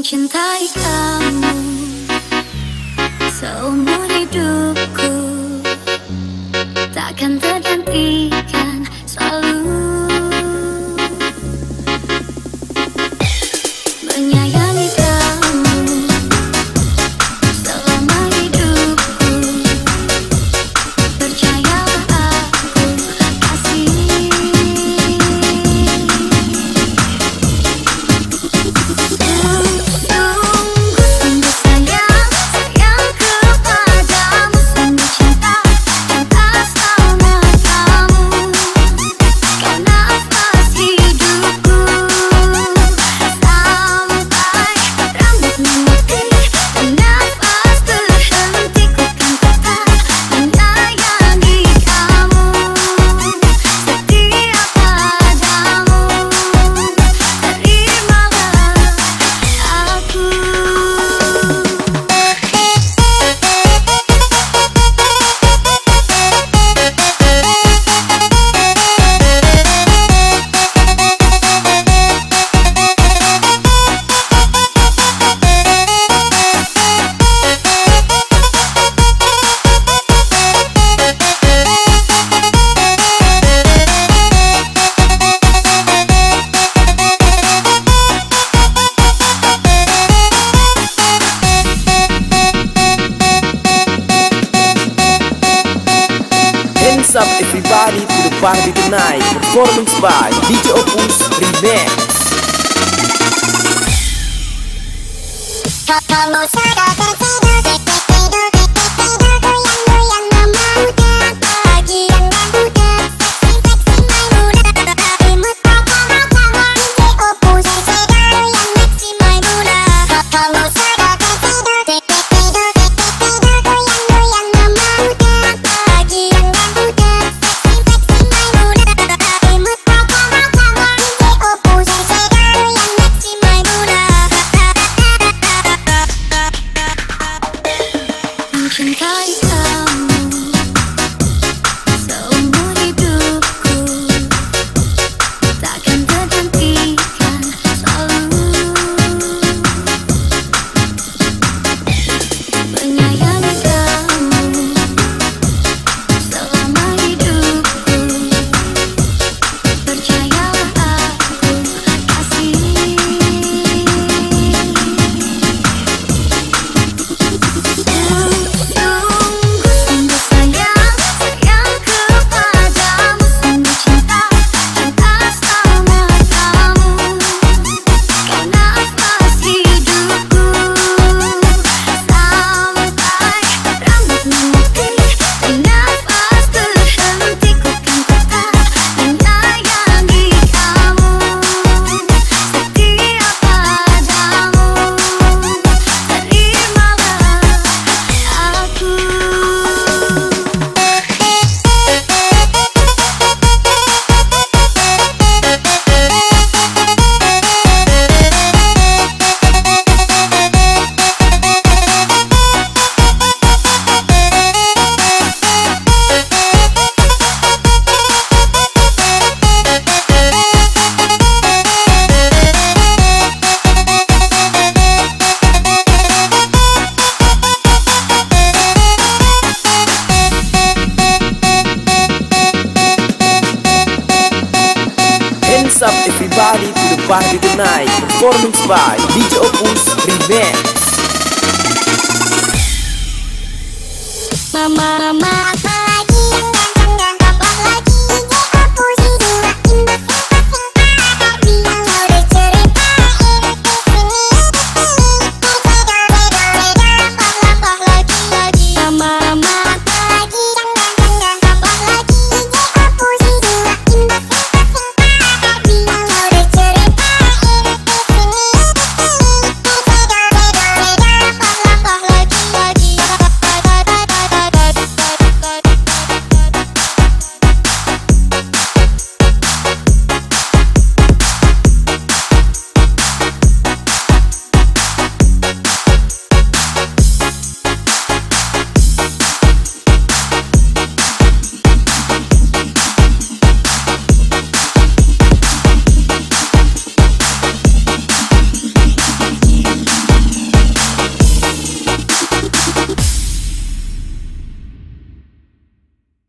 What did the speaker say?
mencintai kamu. Seumur hidupku Takkan terganti. What's up everybody? To the party tonight. Performance by DJ Opus Remix. Como será que Party Tonight, performance by DJ Opus.